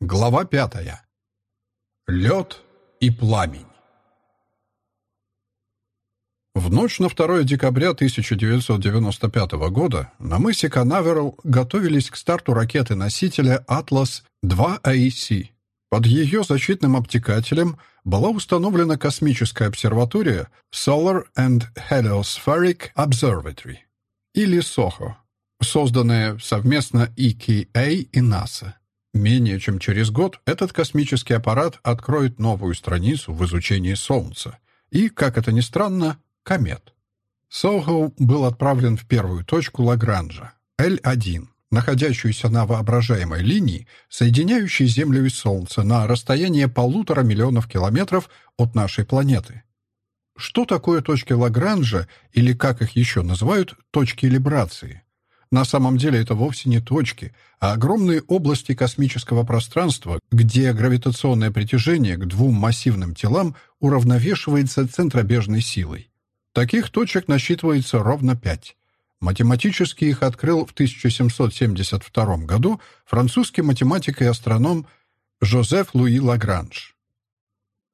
Глава пятая. Лед и пламень. В ночь на 2 декабря 1995 года на мысе Канаверал готовились к старту ракеты-носителя «Атлас-2 AEC». Под ее защитным обтекателем была установлена космическая обсерватория Solar and Heliospheric Observatory, или SOHO, созданная совместно EKA и НАСА. Менее чем через год этот космический аппарат откроет новую страницу в изучении Солнца и, как это ни странно, комет. Сохо был отправлен в первую точку Лагранжа, L1, находящуюся на воображаемой линии, соединяющей Землю и Солнце на расстоянии полутора миллионов километров от нашей планеты. Что такое точки Лагранжа, или как их еще называют, точки либрации? На самом деле это вовсе не точки, а огромные области космического пространства, где гравитационное притяжение к двум массивным телам уравновешивается центробежной силой. Таких точек насчитывается ровно пять. Математически их открыл в 1772 году французский математик и астроном Жозеф Луи Лагранж.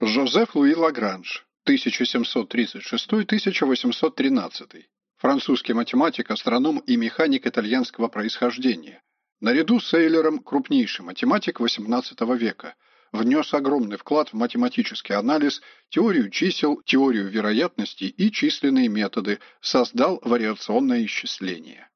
Жозеф Луи Лагранж, 1736-1813 французский математик, астроном и механик итальянского происхождения. Наряду с Эйлером крупнейший математик XVIII века, внес огромный вклад в математический анализ, теорию чисел, теорию вероятностей и численные методы, создал вариационное исчисление.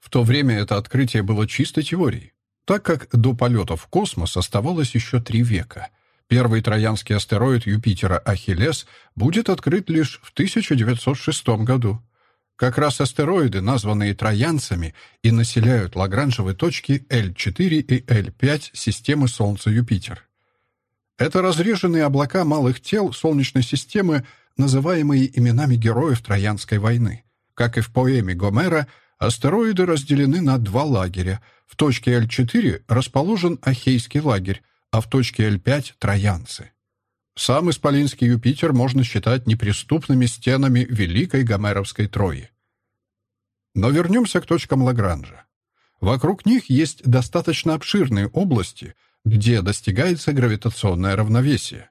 В то время это открытие было чистой теорией, так как до полета в космос оставалось еще три века. Первый троянский астероид Юпитера Ахиллес будет открыт лишь в 1906 году. Как раз астероиды, названные троянцами, и населяют лагранжевые точки L4 и L5 системы Солнца-Юпитер. Это разреженные облака малых тел Солнечной системы, называемые именами героев Троянской войны. Как и в поэме Гомера, астероиды разделены на два лагеря. В точке L4 расположен Ахейский лагерь, а в точке L5 — Троянцы. Сам Исполинский Юпитер можно считать неприступными стенами Великой Гомеровской Трои. Но вернемся к точкам Лагранжа. Вокруг них есть достаточно обширные области, где достигается гравитационное равновесие.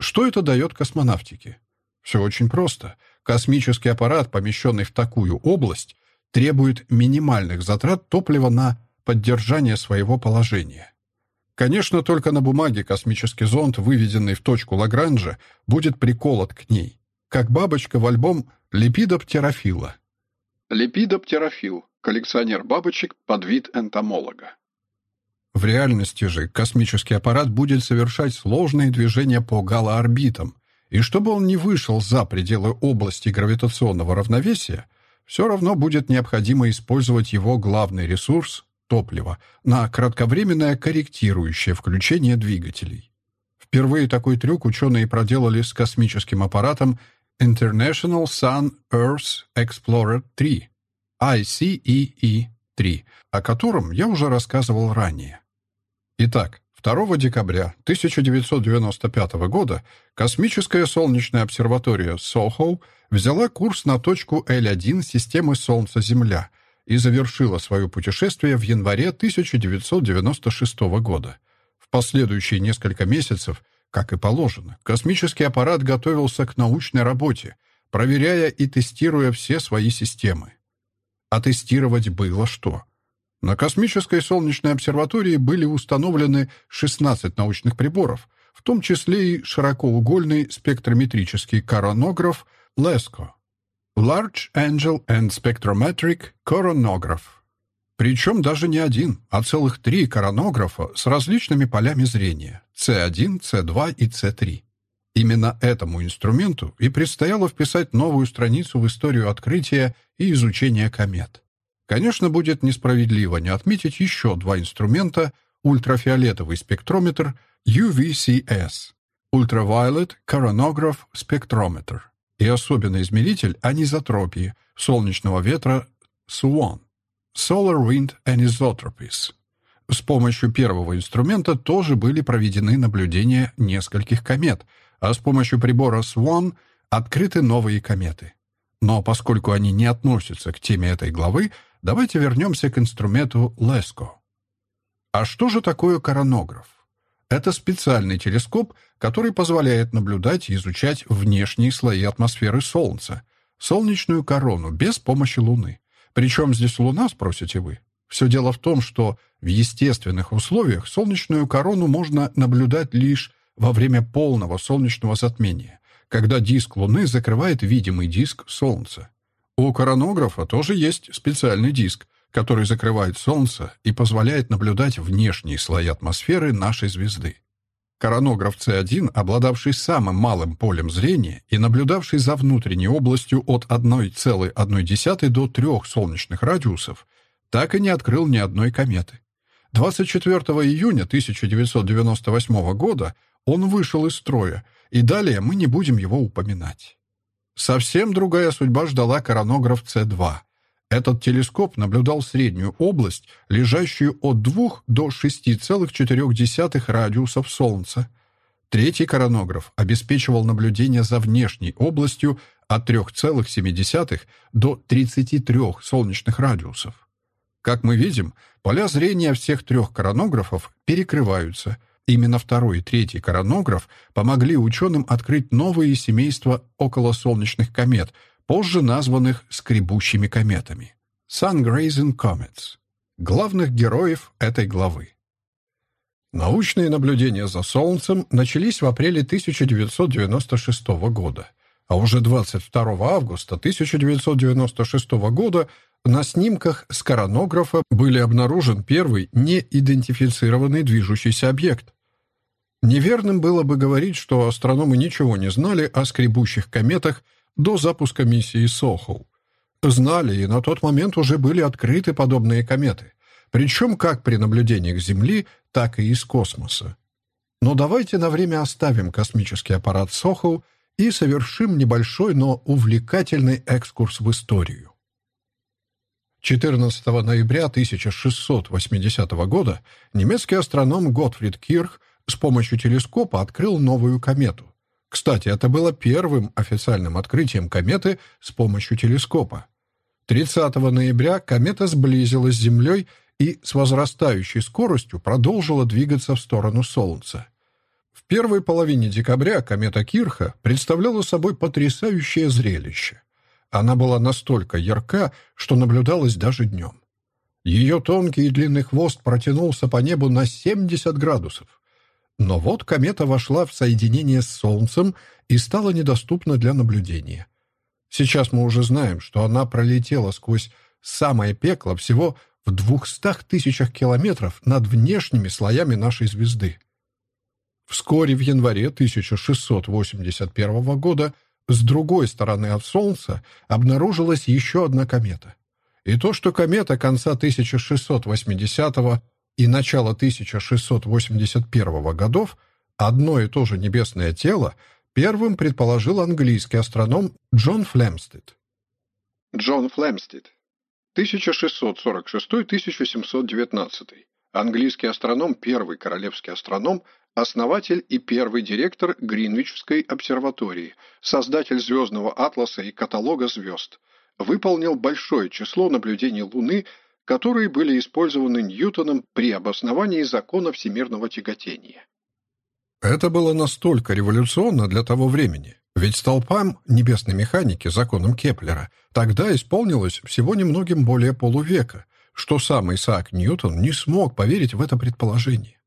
Что это дает космонавтике? Все очень просто. Космический аппарат, помещенный в такую область, требует минимальных затрат топлива на поддержание своего положения. Конечно, только на бумаге космический зонд, выведенный в точку Лагранжа, будет приколот к ней, как бабочка в альбом липидоптерофила. Липидоптерофил – коллекционер бабочек под вид энтомолога. В реальности же космический аппарат будет совершать сложные движения по галоорбитам, и чтобы он не вышел за пределы области гравитационного равновесия, все равно будет необходимо использовать его главный ресурс топлива на кратковременное корректирующее включение двигателей. Впервые такой трюк ученые проделали с космическим аппаратом International Sun Earth Explorer 3, ICEE-3, о котором я уже рассказывал ранее. Итак, 2 декабря 1995 года космическая солнечная обсерватория SOHO взяла курс на точку L1 системы Солнца-Земля — и завершила свое путешествие в январе 1996 года. В последующие несколько месяцев, как и положено, космический аппарат готовился к научной работе, проверяя и тестируя все свои системы. А тестировать было что? На космической солнечной обсерватории были установлены 16 научных приборов, в том числе и широкоугольный спектрометрический коронограф LESCO. Large Angel and Spectrometric Coronograph. Причем даже не один, а целых три коронографа с различными полями зрения C1, C2 и C3. Именно этому инструменту и предстояло вписать новую страницу в историю открытия и изучения комет. Конечно, будет несправедливо не отметить еще два инструмента — ультрафиолетовый спектрометр UVCS — Ultraviolet Coronagraph Spectrometer — и особенный измеритель анизотропии солнечного ветра SWAN – Solar Wind Anisotropies. С помощью первого инструмента тоже были проведены наблюдения нескольких комет, а с помощью прибора SWAN открыты новые кометы. Но поскольку они не относятся к теме этой главы, давайте вернемся к инструменту LESCO. А что же такое коронограф? Это специальный телескоп, который позволяет наблюдать и изучать внешние слои атмосферы Солнца, солнечную корону, без помощи Луны. Причем здесь Луна, спросите вы? Все дело в том, что в естественных условиях солнечную корону можно наблюдать лишь во время полного солнечного затмения, когда диск Луны закрывает видимый диск Солнца. У коронографа тоже есть специальный диск, который закрывает Солнце и позволяет наблюдать внешние слои атмосферы нашей звезды. Коронограф С1, обладавший самым малым полем зрения и наблюдавший за внутренней областью от 1,1 до 3 солнечных радиусов, так и не открыл ни одной кометы. 24 июня 1998 года он вышел из строя, и далее мы не будем его упоминать. Совсем другая судьба ждала коронограф С2. Этот телескоп наблюдал среднюю область, лежащую от 2 до 6,4 радиусов Солнца. Третий коронограф обеспечивал наблюдение за внешней областью от 3,7 до 33 солнечных радиусов. Как мы видим, поля зрения всех трех коронографов перекрываются. Именно второй и третий коронограф помогли ученым открыть новые семейства околосолнечных комет, позже названных скребущими кометами. Sun-Grazing Comets. Главных героев этой главы. Научные наблюдения за Солнцем начались в апреле 1996 года, а уже 22 августа 1996 года на снимках с коронографа были обнаружен первый неидентифицированный движущийся объект. Неверным было бы говорить, что астрономы ничего не знали о скребущих кометах до запуска миссии Сохоу. Знали, и на тот момент уже были открыты подобные кометы, причем как при наблюдениях Земли, так и из космоса. Но давайте на время оставим космический аппарат Сохоу и совершим небольшой, но увлекательный экскурс в историю. 14 ноября 1680 года немецкий астроном Готфрид Кирх с помощью телескопа открыл новую комету. Кстати, это было первым официальным открытием кометы с помощью телескопа. 30 ноября комета сблизилась с Землей и с возрастающей скоростью продолжила двигаться в сторону Солнца. В первой половине декабря комета Кирха представляла собой потрясающее зрелище. Она была настолько ярка, что наблюдалась даже днем. Ее тонкий и длинный хвост протянулся по небу на 70 градусов. Но вот комета вошла в соединение с Солнцем и стала недоступна для наблюдения. Сейчас мы уже знаем, что она пролетела сквозь самое пекло всего в двухстах тысячах километров над внешними слоями нашей звезды. Вскоре в январе 1681 года с другой стороны от Солнца обнаружилась еще одна комета. И то, что комета конца 1680 и начала 1681 годов одно и то же небесное тело, первым предположил английский астроном Джон Флемстед. Джон Флемстед, 1646-1719. Английский астроном, первый королевский астроном, основатель и первый директор Гринвичской обсерватории, создатель звездного атласа и каталога звезд, выполнил большое число наблюдений Луны, которые были использованы Ньютоном при обосновании закона всемирного тяготения. Это было настолько революционно для того времени, ведь столпам небесной механики, законом Кеплера, тогда исполнилось всего немногим более полувека, что сам Исаак Ньютон не смог поверить в это предположение.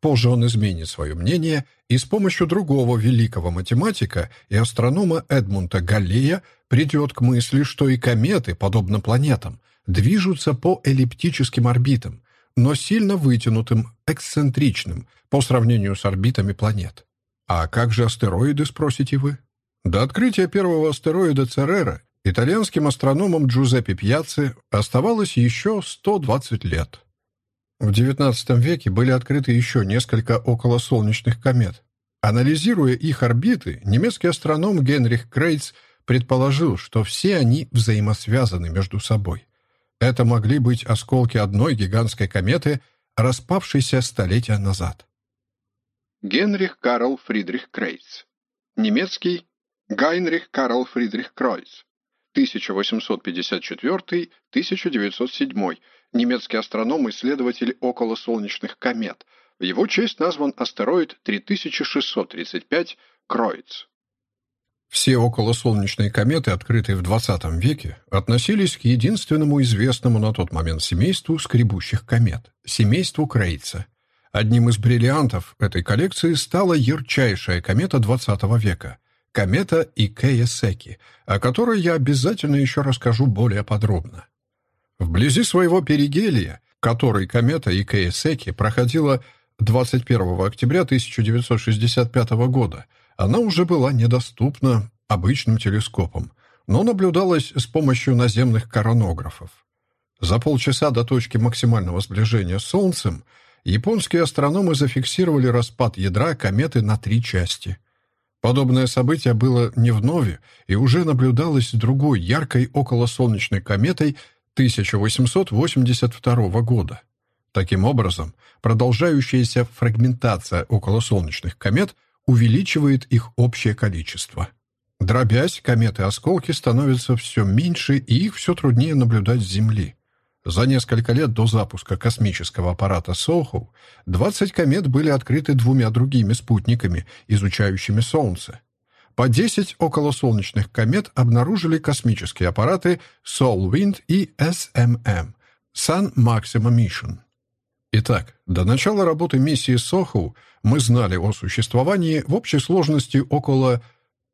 Позже он изменит свое мнение и с помощью другого великого математика и астронома Эдмунда Галлея придет к мысли, что и кометы, подобно планетам, движутся по эллиптическим орбитам, но сильно вытянутым, эксцентричным по сравнению с орбитами планет. А как же астероиды, спросите вы? До открытия первого астероида Церера итальянским астрономом Джузеппе Пьяцци оставалось еще 120 лет. В XIX веке были открыты еще несколько околосолнечных комет. Анализируя их орбиты, немецкий астроном Генрих Крейц предположил, что все они взаимосвязаны между собой. Это могли быть осколки одной гигантской кометы, распавшейся столетия назад. Генрих Карл Фридрих Крейц. Немецкий Гайнрих Карл Фридрих Кройц. 1854-1907 немецкий астроном и исследователь околосолнечных комет. В его честь назван астероид 3635 Кроиц. Все околосолнечные кометы, открытые в 20 веке, относились к единственному известному на тот момент семейству скребущих комет – семейству Крейца. Одним из бриллиантов этой коллекции стала ярчайшая комета XX века – комета Икея Секи, о которой я обязательно еще расскажу более подробно. Вблизи своего перигелия, который комета Икея Секи проходила 21 октября 1965 года – она уже была недоступна обычным телескопом, но наблюдалась с помощью наземных коронографов. За полчаса до точки максимального сближения с Солнцем японские астрономы зафиксировали распад ядра кометы на три части. Подобное событие было не вновь и уже наблюдалось другой яркой околосолнечной кометой 1882 года. Таким образом, продолжающаяся фрагментация околосолнечных комет – увеличивает их общее количество. Дробясь, кометы-осколки становятся все меньше, и их все труднее наблюдать с Земли. За несколько лет до запуска космического аппарата Соху 20 комет были открыты двумя другими спутниками, изучающими Солнце. По 10 околосолнечных комет обнаружили космические аппараты SolWind и SMM – Sun Maxima Mission. Итак, до начала работы миссии Соху мы знали о существовании в общей сложности около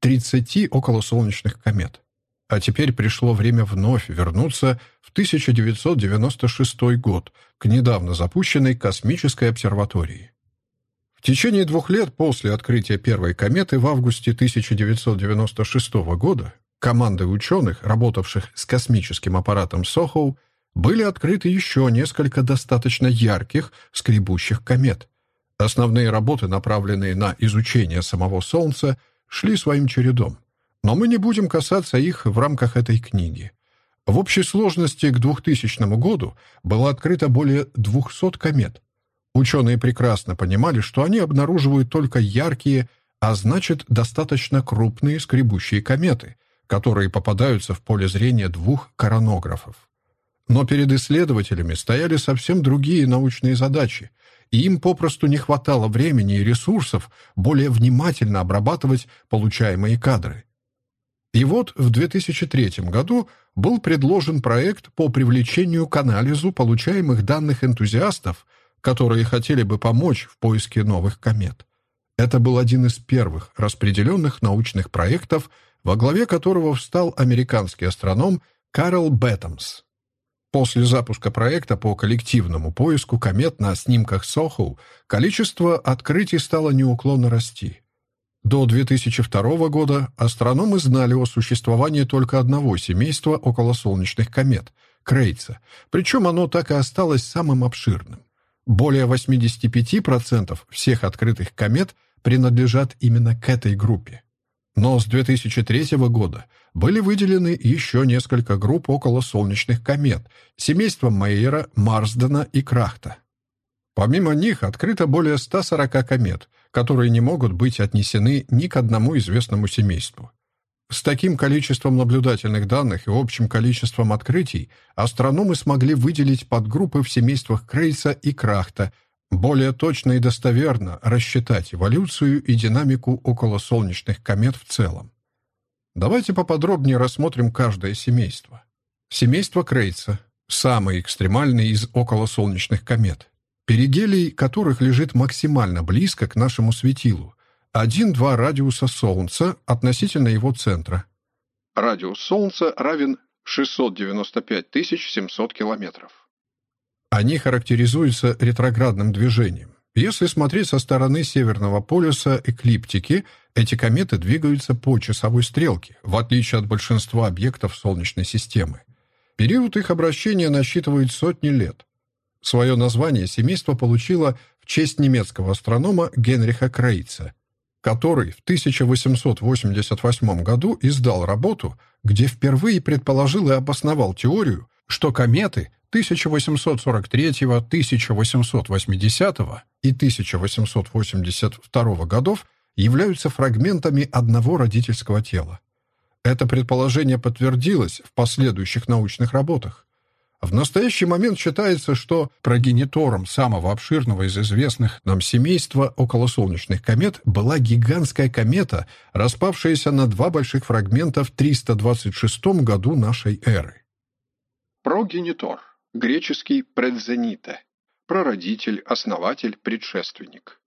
30 околосолнечных комет. А теперь пришло время вновь вернуться в 1996 год к недавно запущенной космической обсерватории. В течение двух лет после открытия первой кометы в августе 1996 года командой ученых, работавших с космическим аппаратом Сохоу, были открыты еще несколько достаточно ярких скребущих комет. Основные работы, направленные на изучение самого Солнца, шли своим чередом. Но мы не будем касаться их в рамках этой книги. В общей сложности к 2000 году было открыто более 200 комет. Ученые прекрасно понимали, что они обнаруживают только яркие, а значит, достаточно крупные скребущие кометы, которые попадаются в поле зрения двух коронографов. Но перед исследователями стояли совсем другие научные задачи, и им попросту не хватало времени и ресурсов более внимательно обрабатывать получаемые кадры. И вот в 2003 году был предложен проект по привлечению к анализу получаемых данных энтузиастов, которые хотели бы помочь в поиске новых комет. Это был один из первых распределенных научных проектов, во главе которого встал американский астроном Карл Беттамс. После запуска проекта по коллективному поиску комет на снимках Сохоу количество открытий стало неуклонно расти. До 2002 года астрономы знали о существовании только одного семейства околосолнечных комет — Крейца, причем оно так и осталось самым обширным. Более 85% всех открытых комет принадлежат именно к этой группе. Но с 2003 года были выделены еще несколько групп околосолнечных комет семейства Мейера, Марсдена и Крахта. Помимо них открыто более 140 комет, которые не могут быть отнесены ни к одному известному семейству. С таким количеством наблюдательных данных и общим количеством открытий астрономы смогли выделить подгруппы в семействах Крейса и Крахта – более точно и достоверно рассчитать эволюцию и динамику околосолнечных комет в целом. Давайте поподробнее рассмотрим каждое семейство. Семейство Крейца – самый экстремальный из околосолнечных комет, перигелий которых лежит максимально близко к нашему светилу, 1-2 радиуса Солнца относительно его центра. Радиус Солнца равен 695 700 километров. Они характеризуются ретроградным движением. Если смотреть со стороны северного полюса эклиптики, эти кометы двигаются по часовой стрелке, в отличие от большинства объектов Солнечной системы. Период их обращения насчитывает сотни лет. Свое название семейство получило в честь немецкого астронома Генриха Крейца, который в 1888 году издал работу, где впервые предположил и обосновал теорию, что кометы 1843, 1880 и 1882 годов являются фрагментами одного родительского тела. Это предположение подтвердилось в последующих научных работах. В настоящий момент считается, что прогенитором самого обширного из известных нам семейства околосолнечных комет была гигантская комета, распавшаяся на два больших фрагмента в 326 году нашей эры. Прогенитор. Греческий предзенита. Прародитель, основатель, предшественник.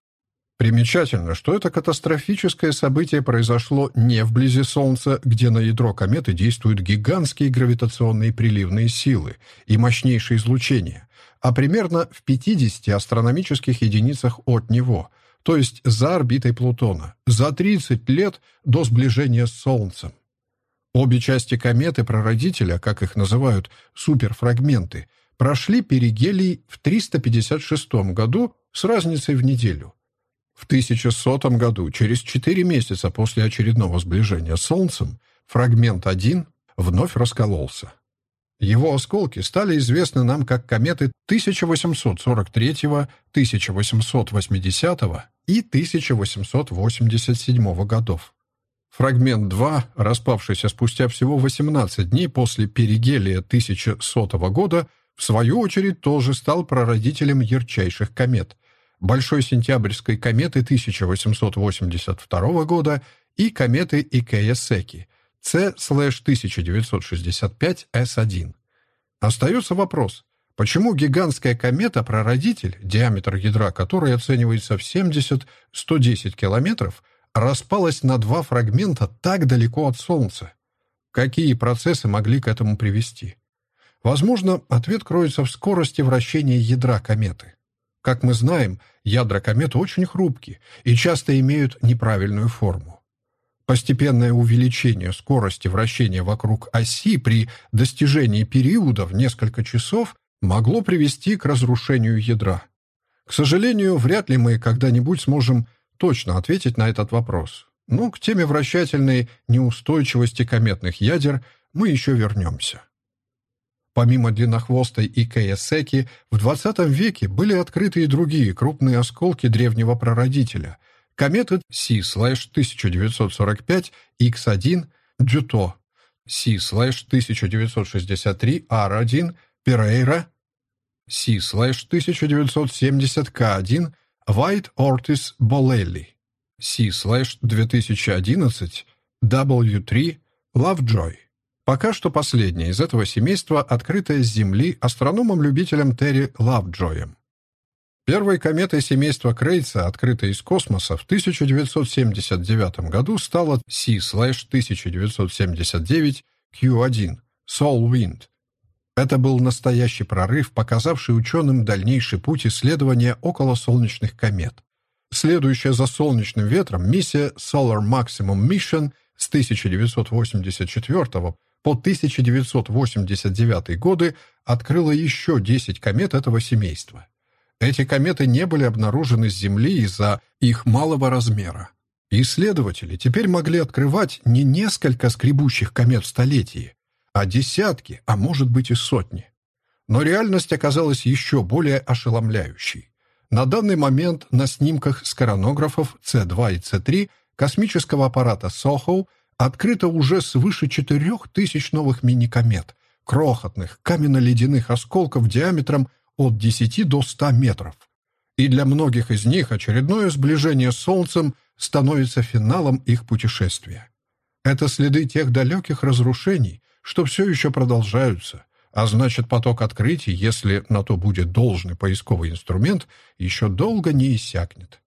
Примечательно, что это катастрофическое событие произошло не вблизи Солнца, где на ядро кометы действуют гигантские гравитационные приливные силы и мощнейшее излучение, а примерно в 50 астрономических единицах от него, то есть за орбитой Плутона, за 30 лет до сближения с Солнцем. Обе части кометы прародителя, как их называют, суперфрагменты, прошли перигелий в 356 году с разницей в неделю. В 1100 году, через 4 месяца после очередного сближения с Солнцем, фрагмент 1 вновь раскололся. Его осколки стали известны нам как кометы 1843, 1880 и 1887 годов. Фрагмент 2, распавшийся спустя всего 18 дней после перигелия 1100 года, в свою очередь тоже стал прародителем ярчайших комет – Большой сентябрьской кометы 1882 года и кометы Икея-Секи C-1965S1. Остается вопрос, почему гигантская комета-прародитель, диаметр ядра которой оценивается в 70-110 километров, распалась на два фрагмента так далеко от Солнца? Какие процессы могли к этому привести? Возможно, ответ кроется в скорости вращения ядра кометы. Как мы знаем, ядра комет очень хрупкие и часто имеют неправильную форму. Постепенное увеличение скорости вращения вокруг оси при достижении периода в несколько часов могло привести к разрушению ядра. К сожалению, вряд ли мы когда-нибудь сможем точно ответить на этот вопрос. Но к теме вращательной неустойчивости кометных ядер мы еще вернемся. Помимо длиннохвостой и Кэясеки, в XX веке были открыты и другие крупные осколки древнего прародителя. Кометы C-1945 X1 Джуто, C-1963 R1 Перейра, C-1970 K1 White Ortiz Bolelli, C-2011 W3 Lovejoy. Пока что последняя из этого семейства, открытая с Земли астрономом-любителем Терри Лавджоем. Первой кометой семейства Крейца, открытой из космоса в 1979 году, стала C-1979 Q1 Soul Wind. Это был настоящий прорыв, показавший ученым дальнейший путь исследования околосолнечных комет. Следующая за солнечным ветром миссия Solar Maximum Mission с 1984 по 1989 годы открыла еще 10 комет этого семейства. Эти кометы не были обнаружены с Земли из-за их малого размера. Исследователи теперь могли открывать не несколько скребущих комет в столетии, а десятки, а может быть и сотни. Но реальность оказалась еще более ошеломляющей. На данный момент на снимках с коронографов С2 и С3 космического аппарата SOHO открыто уже свыше четырех тысяч новых мини-комет, крохотных каменно-ледяных осколков диаметром от 10 до 100 метров. И для многих из них очередное сближение с Солнцем становится финалом их путешествия. Это следы тех далеких разрушений, что все еще продолжаются, а значит поток открытий, если на то будет должный поисковый инструмент, еще долго не иссякнет.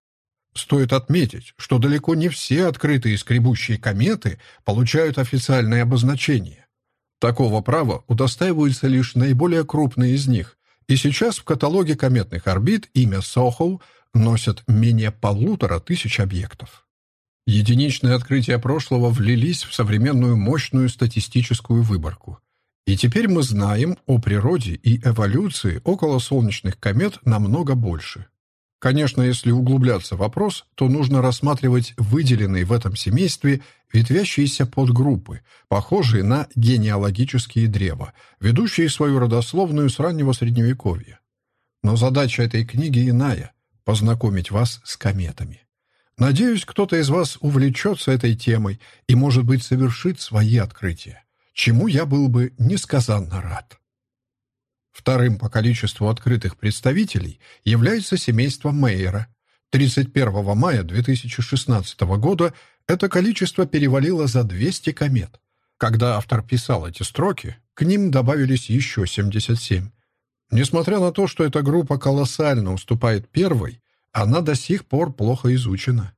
Стоит отметить, что далеко не все открытые скребущие кометы получают официальное обозначение. Такого права удостаиваются лишь наиболее крупные из них, и сейчас в каталоге кометных орбит имя Сохоу носят менее полутора тысяч объектов. Единичные открытия прошлого влились в современную мощную статистическую выборку. И теперь мы знаем о природе и эволюции околосолнечных комет намного больше. Конечно, если углубляться в вопрос, то нужно рассматривать выделенные в этом семействе ветвящиеся подгруппы, похожие на генеалогические древа, ведущие свою родословную с раннего Средневековья. Но задача этой книги иная — познакомить вас с кометами. Надеюсь, кто-то из вас увлечется этой темой и, может быть, совершит свои открытия, чему я был бы несказанно рад. Вторым по количеству открытых представителей является семейство Мейера. 31 мая 2016 года это количество перевалило за 200 комет. Когда автор писал эти строки, к ним добавились еще 77. Несмотря на то, что эта группа колоссально уступает первой, она до сих пор плохо изучена.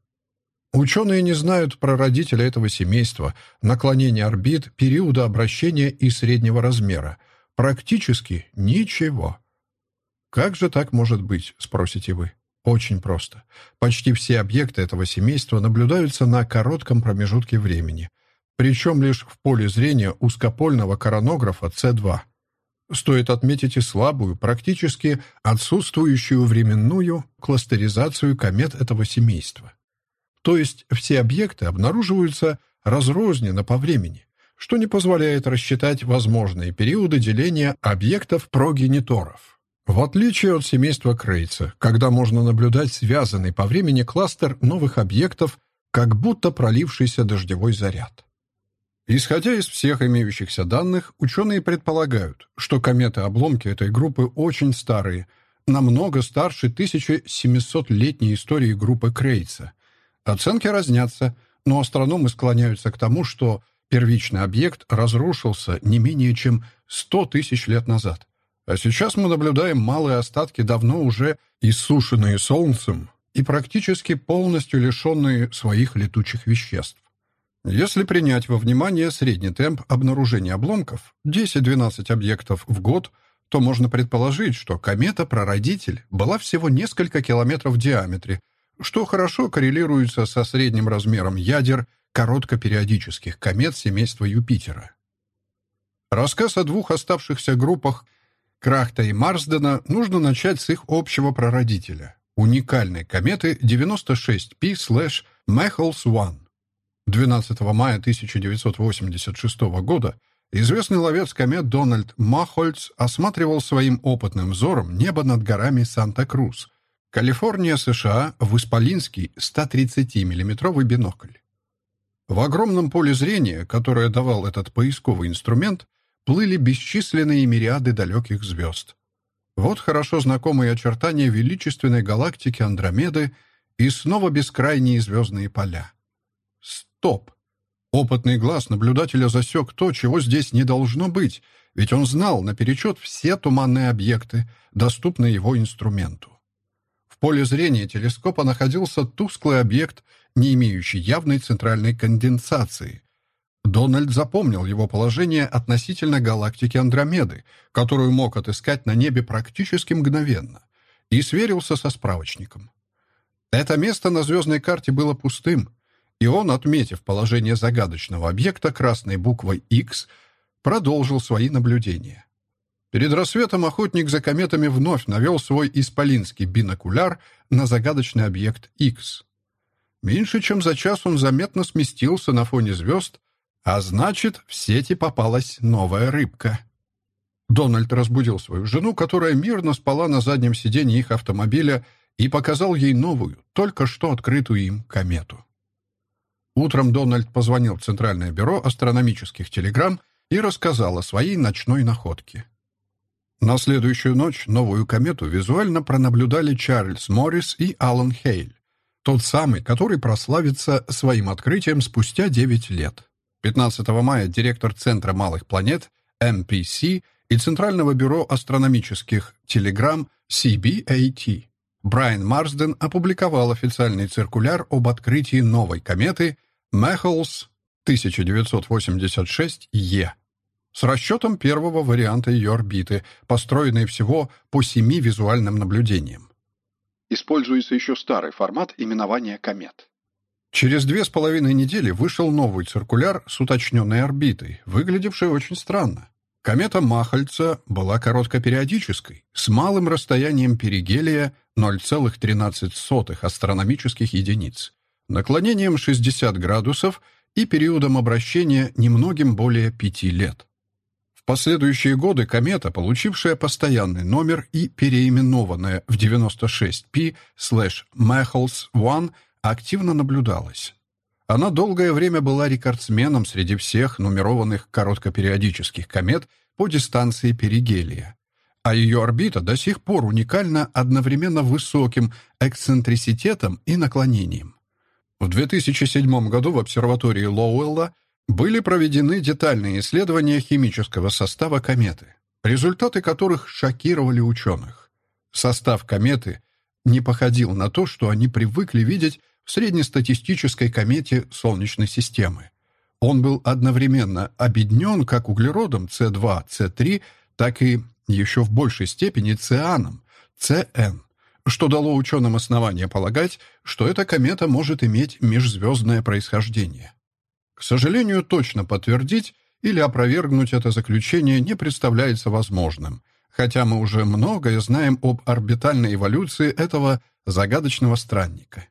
Ученые не знают про родителя этого семейства, наклонение орбит, периода обращения и среднего размера. Практически ничего. «Как же так может быть?» — спросите вы. Очень просто. Почти все объекты этого семейства наблюдаются на коротком промежутке времени, причем лишь в поле зрения узкопольного коронографа С2. Стоит отметить и слабую, практически отсутствующую временную кластеризацию комет этого семейства. То есть все объекты обнаруживаются разрозненно по времени, что не позволяет рассчитать возможные периоды деления объектов прогениторов. В отличие от семейства Крейца, когда можно наблюдать связанный по времени кластер новых объектов, как будто пролившийся дождевой заряд. Исходя из всех имеющихся данных, ученые предполагают, что кометы-обломки этой группы очень старые, намного старше 1700-летней истории группы Крейца – Оценки разнятся, но астрономы склоняются к тому, что первичный объект разрушился не менее чем 100 тысяч лет назад. А сейчас мы наблюдаем малые остатки, давно уже иссушенные Солнцем и практически полностью лишенные своих летучих веществ. Если принять во внимание средний темп обнаружения обломков 10-12 объектов в год, то можно предположить, что комета-прародитель была всего несколько километров в диаметре, что хорошо коррелируется со средним размером ядер короткопериодических комет семейства Юпитера. Рассказ о двух оставшихся группах Крахта и Марсдена нужно начать с их общего прародителя — уникальной кометы 96P/Machels-1. 12 мая 1986 года известный ловец комет Дональд Махольц осматривал своим опытным взором небо над горами Санта-Крус — Калифорния, США, в исполинский 130-миллиметровый бинокль. В огромном поле зрения, которое давал этот поисковый инструмент, плыли бесчисленные мириады далеких звезд. Вот хорошо знакомые очертания величественной галактики Андромеды и снова бескрайние звездные поля. Стоп! Опытный глаз наблюдателя засек то, чего здесь не должно быть, ведь он знал наперечет все туманные объекты, доступные его инструменту. В поле зрения телескопа находился тусклый объект, не имеющий явной центральной конденсации. Дональд запомнил его положение относительно галактики Андромеды, которую мог отыскать на небе практически мгновенно, и сверился со справочником. Это место на звездной карте было пустым, и он, отметив положение загадочного объекта красной буквой X, продолжил свои наблюдения. Перед рассветом охотник за кометами вновь навел свой исполинский бинокуляр на загадочный объект X. Меньше чем за час он заметно сместился на фоне звезд, а значит, в сети попалась новая рыбка. Дональд разбудил свою жену, которая мирно спала на заднем сиденье их автомобиля, и показал ей новую, только что открытую им комету. Утром Дональд позвонил в Центральное бюро астрономических телеграмм и рассказал о своей ночной находке. На следующую ночь новую комету визуально пронаблюдали Чарльз Моррис и Алан Хейль, тот самый, который прославится своим открытием спустя 9 лет. 15 мая директор Центра малых планет MPC и Центрального бюро астрономических телеграмм CBAT Брайан Марсден опубликовал официальный циркуляр об открытии новой кометы Мэхлс 1986-Е с расчетом первого варианта ее орбиты, построенной всего по семи визуальным наблюдениям. Используется еще старый формат именования комет. Через две с половиной недели вышел новый циркуляр с уточненной орбитой, выглядевший очень странно. Комета Махальца была короткопериодической, с малым расстоянием перигелия 0,13 астрономических единиц, наклонением 60 градусов и периодом обращения немногим более 5 лет последующие годы комета, получившая постоянный номер и переименованная в 96P/Machels-1, активно наблюдалась. Она долгое время была рекордсменом среди всех нумерованных короткопериодических комет по дистанции перигелия. а ее орбита до сих пор уникальна одновременно высоким эксцентриситетом и наклонением. В 2007 году в обсерватории Лоуэлла были проведены детальные исследования химического состава кометы, результаты которых шокировали ученых. Состав кометы не походил на то, что они привыкли видеть в среднестатистической комете Солнечной системы. Он был одновременно обеднен как углеродом С2, С3, так и еще в большей степени цианом, ЦН, что дало ученым основание полагать, что эта комета может иметь межзвездное происхождение. К сожалению, точно подтвердить или опровергнуть это заключение не представляется возможным, хотя мы уже многое знаем об орбитальной эволюции этого загадочного странника.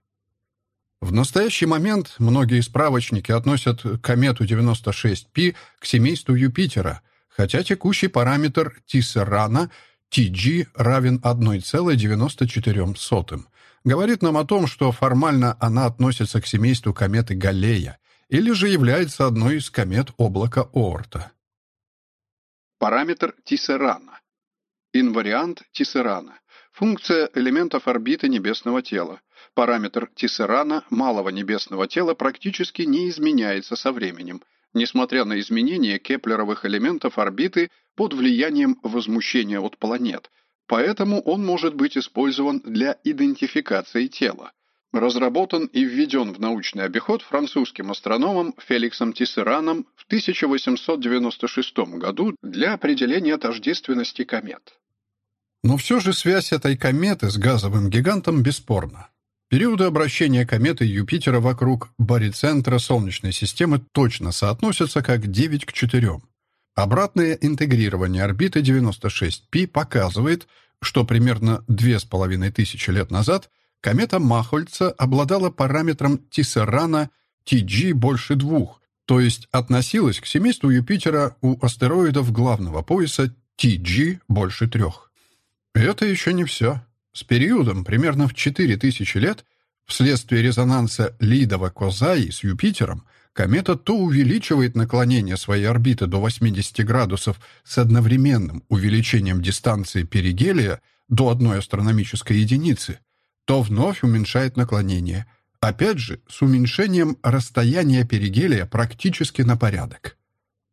В настоящий момент многие справочники относят комету 96P к семейству Юпитера, хотя текущий параметр Тиссерана TG равен 1,94. Говорит нам о том, что формально она относится к семейству кометы Галлея или же является одной из комет облака Оорта. Параметр Тиссерана. Инвариант Тиссерана. Функция элементов орбиты небесного тела. Параметр Тиссерана малого небесного тела практически не изменяется со временем, несмотря на изменения кеплеровых элементов орбиты под влиянием возмущения от планет, поэтому он может быть использован для идентификации тела. Разработан и введен в научный обиход французским астрономом Феликсом Тиссераном в 1896 году для определения тождественности комет. Но все же связь этой кометы с газовым гигантом бесспорна. Периоды обращения кометы Юпитера вокруг барицентра Солнечной системы точно соотносятся как 9 к 4. Обратное интегрирование орбиты 96P показывает, что примерно 2500 лет назад комета Махольца обладала параметром Тиссерана TG больше двух, то есть относилась к семейству Юпитера у астероидов главного пояса TG больше трех. Это еще не все. С периодом примерно в 4000 лет вследствие резонанса Лидова-Козаи с Юпитером комета то увеличивает наклонение своей орбиты до 80 градусов с одновременным увеличением дистанции перигелия до одной астрономической единицы, то вновь уменьшает наклонение, опять же с уменьшением расстояния перигелия практически на порядок.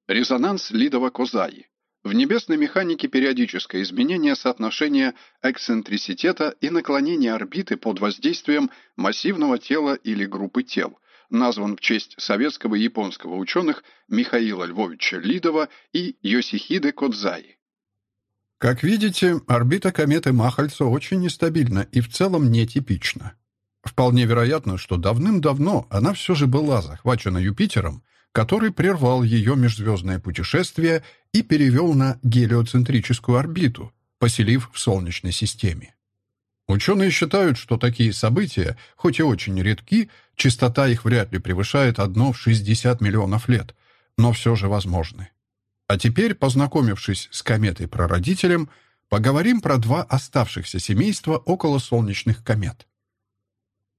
Резонанс Лидова-Козаи в небесной механике периодическое изменение соотношения эксцентриситета и наклонения орбиты под воздействием массивного тела или группы тел, назван в честь советского и японского ученых Михаила Львовича Лидова и Йосихиде Кодзаи. Как видите, орбита кометы Махальца очень нестабильна и в целом нетипична. Вполне вероятно, что давным-давно она все же была захвачена Юпитером который прервал ее межзвездное путешествие и перевел на гелиоцентрическую орбиту, поселив в Солнечной системе. Ученые считают, что такие события, хоть и очень редки, частота их вряд ли превышает одно в 60 миллионов лет, но все же возможны. А теперь, познакомившись с кометой-прародителем, поговорим про два оставшихся семейства околосолнечных комет.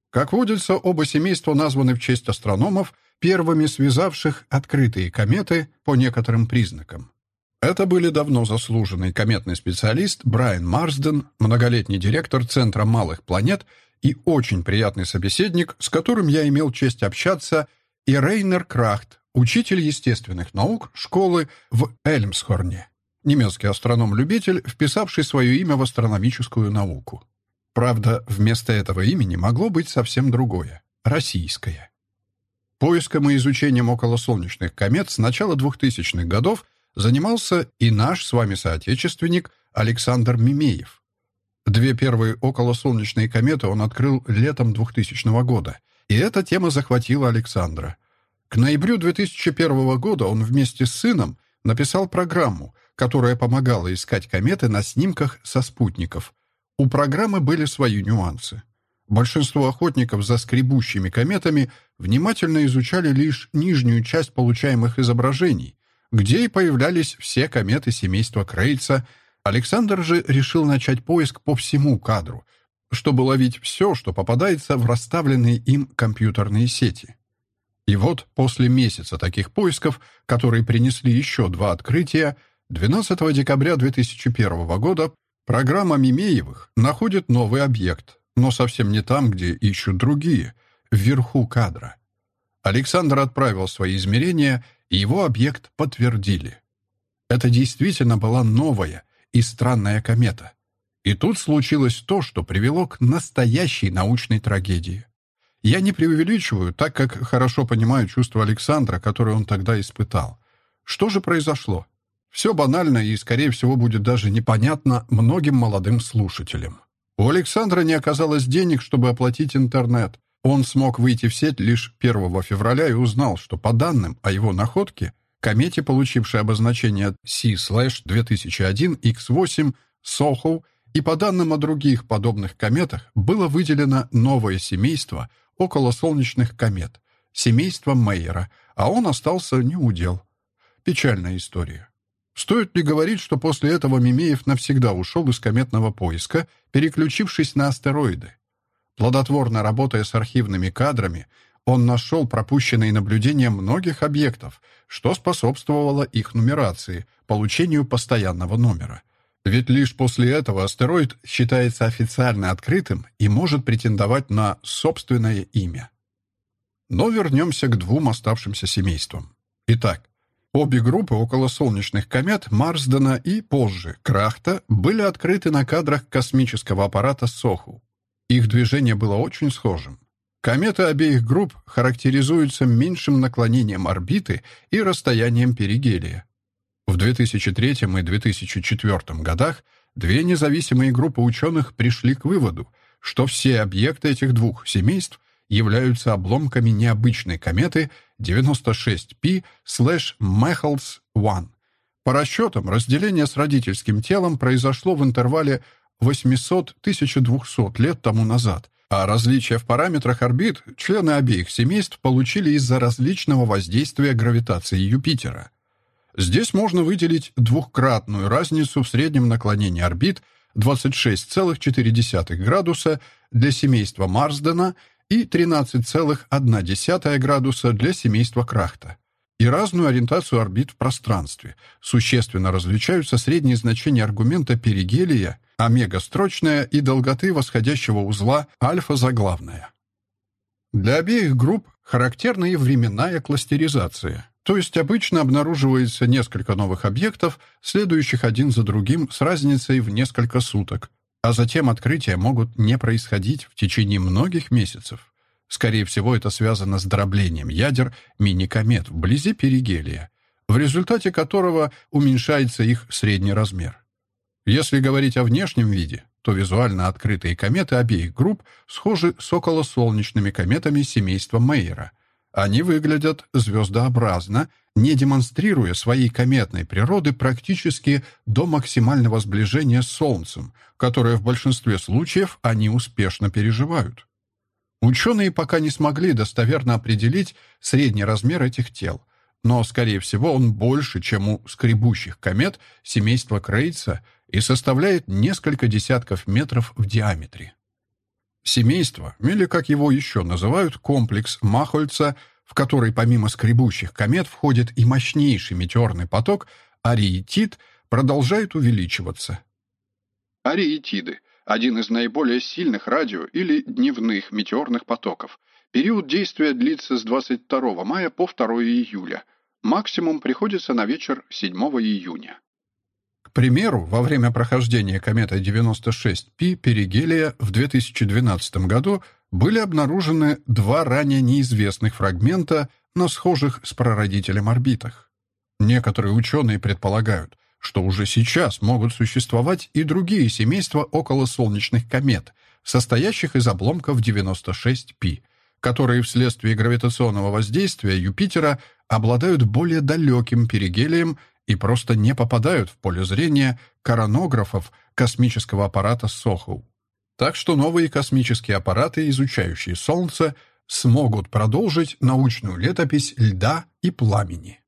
Как водится, оба семейства названы в честь астрономов, первыми связавших открытые кометы по некоторым признакам. Это были давно заслуженный кометный специалист Брайан Марсден, многолетний директор Центра малых планет и очень приятный собеседник, с которым я имел честь общаться, и Рейнер Крахт, учитель естественных наук школы в Эльмсхорне, немецкий астроном-любитель, вписавший свое имя в астрономическую науку. Правда, вместо этого имени могло быть совсем другое — российское. Поиском и изучением околосолнечных комет с начала 2000-х годов занимался и наш с вами соотечественник Александр Мимеев. Две первые околосолнечные кометы он открыл летом 2000 года, и эта тема захватила Александра. К ноябрю 2001 года он вместе с сыном написал программу, которая помогала искать кометы на снимках со спутников. У программы были свои нюансы. Большинство охотников за скребущими кометами внимательно изучали лишь нижнюю часть получаемых изображений, где и появлялись все кометы семейства Крейца. Александр же решил начать поиск по всему кадру, чтобы ловить все, что попадается в расставленные им компьютерные сети. И вот после месяца таких поисков, которые принесли еще два открытия, 12 декабря 2001 года программа Мимеевых находит новый объект, но совсем не там, где ищут другие, вверху кадра. Александр отправил свои измерения, и его объект подтвердили. Это действительно была новая и странная комета. И тут случилось то, что привело к настоящей научной трагедии. Я не преувеличиваю, так как хорошо понимаю чувство Александра, которое он тогда испытал. Что же произошло? Все банально и, скорее всего, будет даже непонятно многим молодым слушателям. У Александра не оказалось денег, чтобы оплатить интернет. Он смог выйти в сеть лишь 1 февраля и узнал, что по данным о его находке, комете, получившей обозначение C-2001X8 Soho, и по данным о других подобных кометах, было выделено новое семейство околосолнечных комет, семейство Мейера, а он остался неудел. Печальная история. Стоит ли говорить, что после этого Мимеев навсегда ушел из кометного поиска, переключившись на астероиды? Плодотворно работая с архивными кадрами, он нашел пропущенные наблюдения многих объектов, что способствовало их нумерации, получению постоянного номера. Ведь лишь после этого астероид считается официально открытым и может претендовать на собственное имя. Но вернемся к двум оставшимся семействам. Итак, Обе группы околосолнечных комет Марсдена и позже Крахта были открыты на кадрах космического аппарата Соху. Их движение было очень схожим. Кометы обеих групп характеризуются меньшим наклонением орбиты и расстоянием перигелия. В 2003 и 2004 годах две независимые группы ученых пришли к выводу, что все объекты этих двух семейств являются обломками необычной кометы 96P/Mechels-1. По расчетам, разделение с родительским телом произошло в интервале 800-1200 лет тому назад, а различия в параметрах орбит члены обеих семейств получили из-за различного воздействия гравитации Юпитера. Здесь можно выделить двухкратную разницу в среднем наклонении орбит 26,4 градуса для семейства Марсдена и 13,1 градуса для семейства Крахта. И разную ориентацию орбит в пространстве. Существенно различаются средние значения аргумента перигелия, омега-строчная и долготы восходящего узла альфа-заглавная. Для обеих групп характерна и временная кластеризация, то есть обычно обнаруживается несколько новых объектов, следующих один за другим с разницей в несколько суток, а затем открытия могут не происходить в течение многих месяцев. Скорее всего, это связано с дроблением ядер мини-комет вблизи перигелия, в результате которого уменьшается их средний размер. Если говорить о внешнем виде, то визуально открытые кометы обеих групп схожи с околосолнечными кометами семейства Мейера. Они выглядят звездообразно, не демонстрируя своей кометной природы практически до максимального сближения с Солнцем, которое в большинстве случаев они успешно переживают. Ученые пока не смогли достоверно определить средний размер этих тел, но, скорее всего, он больше, чем у скребущих комет семейства Крейца и составляет несколько десятков метров в диаметре. Семейство, или как его еще называют, комплекс Махольца – в который помимо скребущих комет входит и мощнейший метеорный поток, ариетид продолжает увеличиваться. Ариетиды – один из наиболее сильных радио- или дневных метеорных потоков. Период действия длится с 22 мая по 2 июля. Максимум приходится на вечер 7 июня. Примеру, во время прохождения кометы 96P перигелия в 2012 году были обнаружены два ранее неизвестных фрагмента на схожих с прародителем орбитах. Некоторые ученые предполагают, что уже сейчас могут существовать и другие семейства околосолнечных комет, состоящих из обломков 96P, которые вследствие гравитационного воздействия Юпитера обладают более далеким перигелием и просто не попадают в поле зрения коронографов космического аппарата Сохоу. Так что новые космические аппараты, изучающие Солнце, смогут продолжить научную летопись льда и пламени.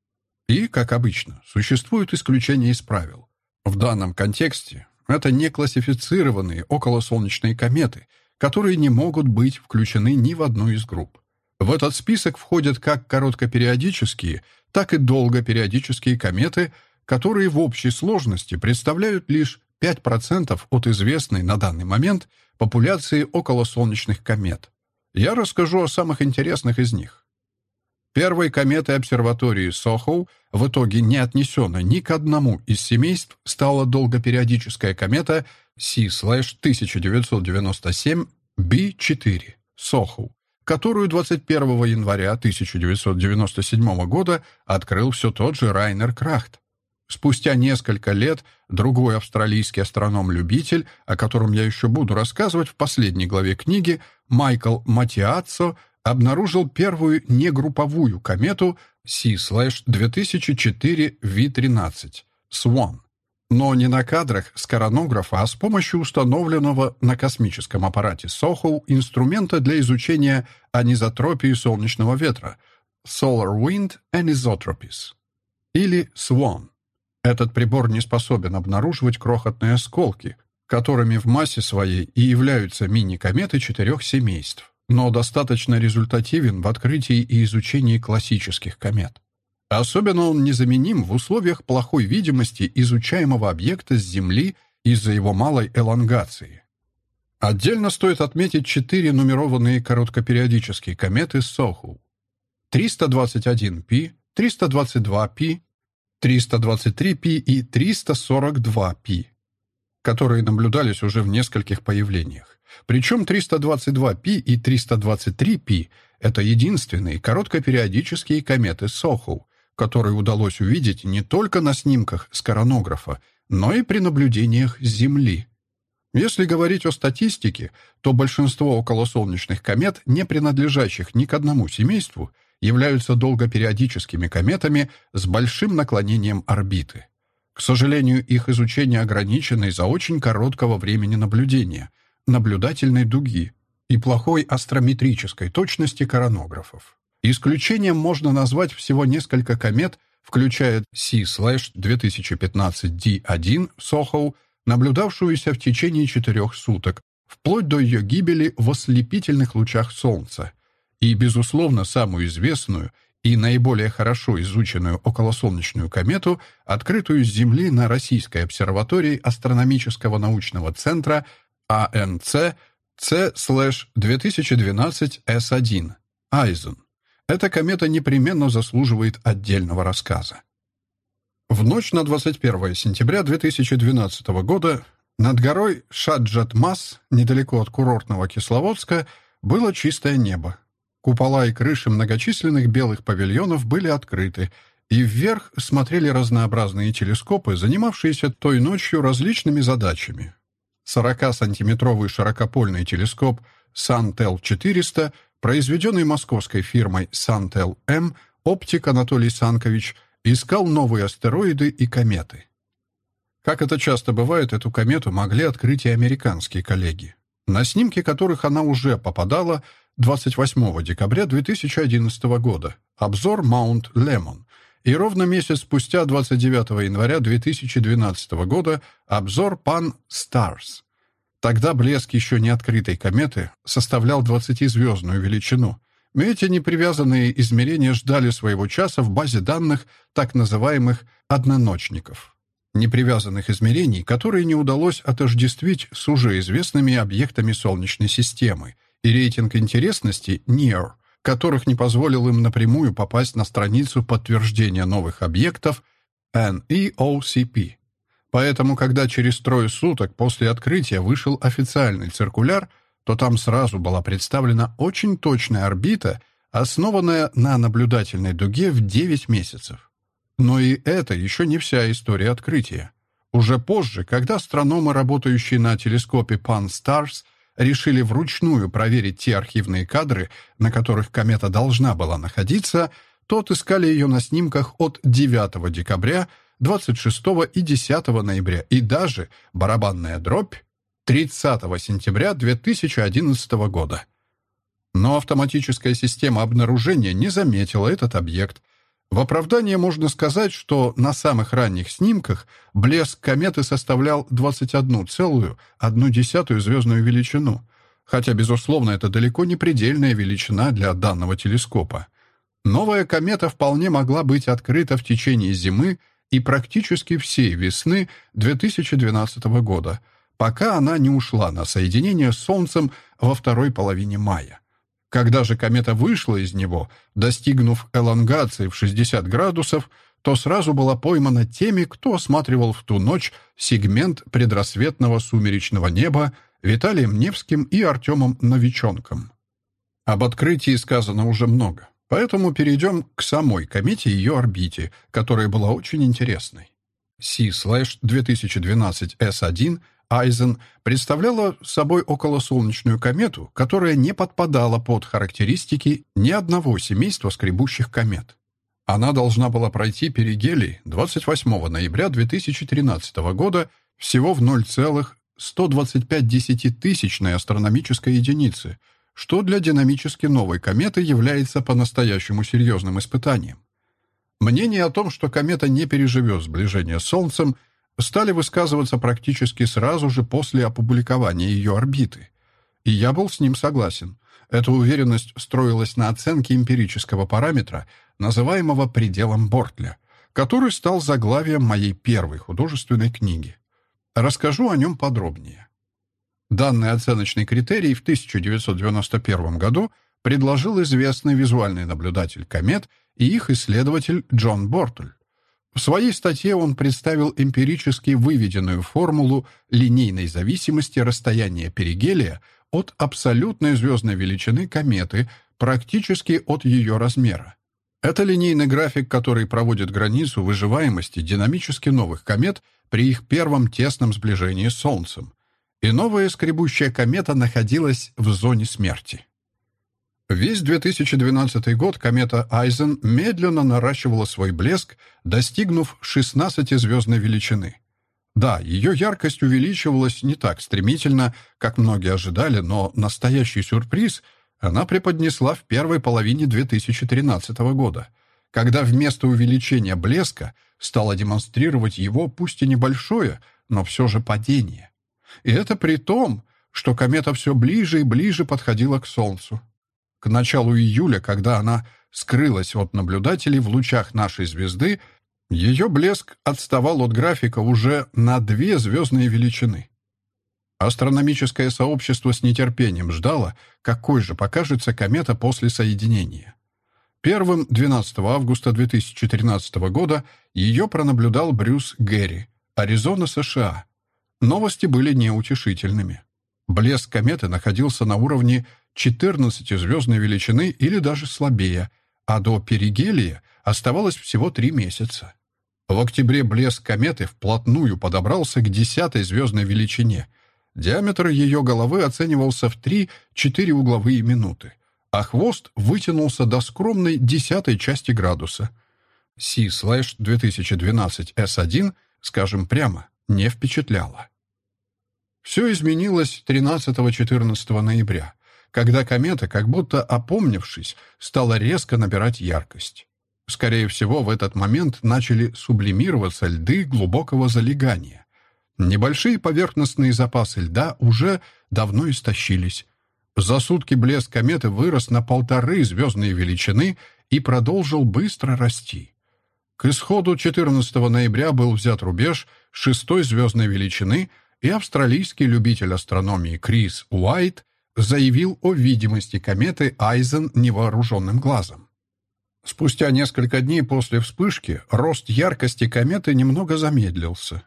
И, как обычно, существуют исключения из правил. В данном контексте это не классифицированные околосолнечные кометы, которые не могут быть включены ни в одну из групп. В этот список входят как короткопериодические, так и долгопериодические кометы, которые в общей сложности представляют лишь 5% от известной на данный момент популяции околосолнечных комет. Я расскажу о самых интересных из них. Первой кометой обсерватории Сохоу, в итоге не отнесенной ни к одному из семейств, стала долгопериодическая комета C-1997 B4 Сохоу, которую 21 января 1997 года открыл все тот же Райнер Крахт. Спустя несколько лет другой австралийский астроном-любитель, о котором я еще буду рассказывать в последней главе книги, Майкл Матиаццо, обнаружил первую негрупповую комету C-2004V13 Swan. Но не на кадрах с коронографа, а с помощью установленного на космическом аппарате Сохоу инструмента для изучения анизотропии солнечного ветра Solar Wind Anisotropies или SWAN. Этот прибор не способен обнаруживать крохотные осколки, которыми в массе своей и являются мини-кометы четырех семейств, но достаточно результативен в открытии и изучении классических комет. Особенно он незаменим в условиях плохой видимости изучаемого объекта с Земли из-за его малой элонгации. Отдельно стоит отметить четыре нумерованные короткопериодические кометы Соху. 321P, 322P, 323P и 342P, которые наблюдались уже в нескольких появлениях. Причем 322P и 323P — это единственные короткопериодические кометы Соху, которые удалось увидеть не только на снимках с коронографа, но и при наблюдениях с Земли. Если говорить о статистике, то большинство околосолнечных комет, не принадлежащих ни к одному семейству, являются долгопериодическими кометами с большим наклонением орбиты. К сожалению, их изучение ограничено из-за очень короткого времени наблюдения, наблюдательной дуги и плохой астрометрической точности коронографов. Исключением можно назвать всего несколько комет, включая C-2015-D1 Сохоу, наблюдавшуюся в течение четырех суток, вплоть до ее гибели в ослепительных лучах Солнца, и, безусловно, самую известную и наиболее хорошо изученную околосолнечную комету, открытую с Земли на Российской обсерватории астрономического научного центра АНЦ C-2012S1 Айзен. Эта комета непременно заслуживает отдельного рассказа. В ночь на 21 сентября 2012 года над горой Шаджат-Мас, недалеко от курортного Кисловодска, было чистое небо, Купола и крыши многочисленных белых павильонов были открыты, и вверх смотрели разнообразные телескопы, занимавшиеся той ночью различными задачами. 40-сантиметровый широкопольный телескоп Санtel-400, произведенный московской фирмой Санtel-М, оптик Анатолий Санкович, искал новые астероиды и кометы. Как это часто бывает, эту комету могли открыть и американские коллеги. На снимки которых она уже попадала, 28 декабря 2011 года. Обзор Маунт Лемон. И ровно месяц спустя, 29 января 2012 года, обзор Pan Stars. Тогда блеск еще не открытой кометы составлял 20-звездную величину. Эти непривязанные измерения ждали своего часа в базе данных так называемых «одноночников» непривязанных измерений, которые не удалось отождествить с уже известными объектами Солнечной системы, и рейтинг интересности NEAR, которых не позволил им напрямую попасть на страницу подтверждения новых объектов NEOCP. Поэтому, когда через трое суток после открытия вышел официальный циркуляр, то там сразу была представлена очень точная орбита, основанная на наблюдательной дуге в 9 месяцев. Но и это еще не вся история открытия. Уже позже, когда астрономы, работающие на телескопе Pan-STARRS, решили вручную проверить те архивные кадры, на которых комета должна была находиться, то отыскали ее на снимках от 9 декабря, 26 и 10 ноября и даже барабанная дробь 30 сентября 2011 года. Но автоматическая система обнаружения не заметила этот объект – в оправдание можно сказать, что на самых ранних снимках блеск кометы составлял 21,1 звездную величину, хотя, безусловно, это далеко не предельная величина для данного телескопа. Новая комета вполне могла быть открыта в течение зимы и практически всей весны 2012 года, пока она не ушла на соединение с Солнцем во второй половине мая. Когда же комета вышла из него, достигнув элонгации в 60 градусов, то сразу была поймана теми, кто осматривал в ту ночь сегмент предрассветного сумеречного неба Виталием Невским и Артемом Новиченком. Об открытии сказано уже много, поэтому перейдем к самой комете и ее орбите, которая была очень интересной. C-2012S1 Айзен представляла собой околосолнечную комету, которая не подпадала под характеристики ни одного семейства скребущих комет. Она должна была пройти перигелий 28 ноября 2013 года всего в 0,125 десятитысячной астрономической единицы, что для динамически новой кометы является по-настоящему серьезным испытанием. Мнение о том, что комета не переживет сближение с Солнцем, стали высказываться практически сразу же после опубликования ее орбиты. И я был с ним согласен. Эта уверенность строилась на оценке эмпирического параметра, называемого пределом Бортля, который стал заглавием моей первой художественной книги. Расскажу о нем подробнее. Данный оценочный критерий в 1991 году предложил известный визуальный наблюдатель комет и их исследователь Джон Бортль. В своей статье он представил эмпирически выведенную формулу линейной зависимости расстояния перигелия от абсолютной звездной величины кометы практически от ее размера. Это линейный график, который проводит границу выживаемости динамически новых комет при их первом тесном сближении с Солнцем. И новая скребущая комета находилась в зоне смерти. Весь 2012 год комета Айзен медленно наращивала свой блеск, достигнув 16-звездной величины. Да, ее яркость увеличивалась не так стремительно, как многие ожидали, но настоящий сюрприз она преподнесла в первой половине 2013 года, когда вместо увеличения блеска стала демонстрировать его, пусть и небольшое, но все же падение. И это при том, что комета все ближе и ближе подходила к Солнцу. К началу июля, когда она скрылась от наблюдателей в лучах нашей звезды, ее блеск отставал от графика уже на две звездные величины. Астрономическое сообщество с нетерпением ждало, какой же покажется комета после соединения. Первым 12 августа 2013 года ее пронаблюдал Брюс Гэри, Аризона, США. Новости были неутешительными. Блеск кометы находился на уровне 14 звездной величины или даже слабее, а до перигелия оставалось всего три месяца. В октябре блеск кометы вплотную подобрался к десятой звездной величине. Диаметр ее головы оценивался в 3-4 угловые минуты, а хвост вытянулся до скромной десятой части градуса. C-2012S1, скажем прямо, не впечатляло. Все изменилось 13-14 ноября когда комета, как будто опомнившись, стала резко набирать яркость. Скорее всего, в этот момент начали сублимироваться льды глубокого залегания. Небольшие поверхностные запасы льда уже давно истощились. За сутки блеск кометы вырос на полторы звездные величины и продолжил быстро расти. К исходу 14 ноября был взят рубеж шестой звездной величины, и австралийский любитель астрономии Крис Уайт заявил о видимости кометы Айзен невооруженным глазом. Спустя несколько дней после вспышки рост яркости кометы немного замедлился.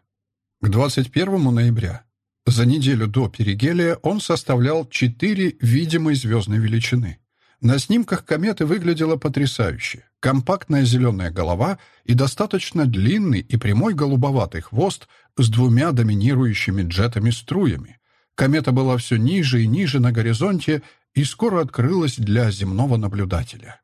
К 21 ноября, за неделю до перигелия, он составлял 4 видимой звездной величины. На снимках кометы выглядела потрясающе. Компактная зеленая голова и достаточно длинный и прямой голубоватый хвост с двумя доминирующими джетами-струями. Комета была все ниже и ниже на горизонте и скоро открылась для земного наблюдателя.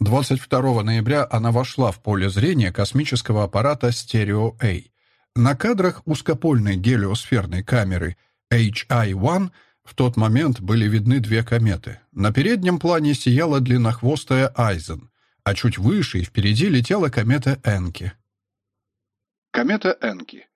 22 ноября она вошла в поле зрения космического аппарата Stereo-A. На кадрах узкопольной гелиосферной камеры HI-1 в тот момент были видны две кометы. На переднем плане сияла длиннохвостая Айзен, а чуть выше и впереди летела комета Энки. Комета Энки.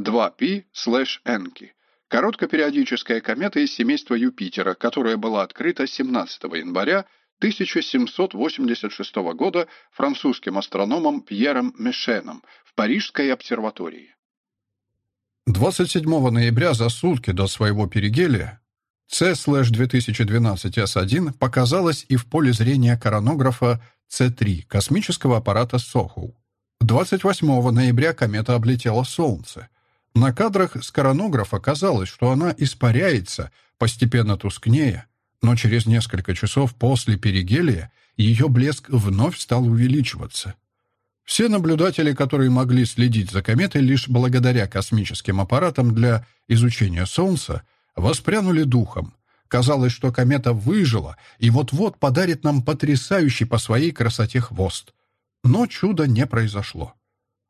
2P/Энки Короткопериодическая комета из семейства Юпитера, которая была открыта 17 января 1786 года французским астрономом Пьером Мешеном в Парижской обсерватории. 27 ноября за сутки до своего перигелия C-2012S1 показалась и в поле зрения коронографа C3 космического аппарата Сохоу. 28 ноября комета облетела Солнце. На кадрах с коронографа казалось, что она испаряется, постепенно тускнея, но через несколько часов после перигелия ее блеск вновь стал увеличиваться. Все наблюдатели, которые могли следить за кометой лишь благодаря космическим аппаратам для изучения Солнца, воспрянули духом. Казалось, что комета выжила и вот-вот подарит нам потрясающий по своей красоте хвост. Но чуда не произошло.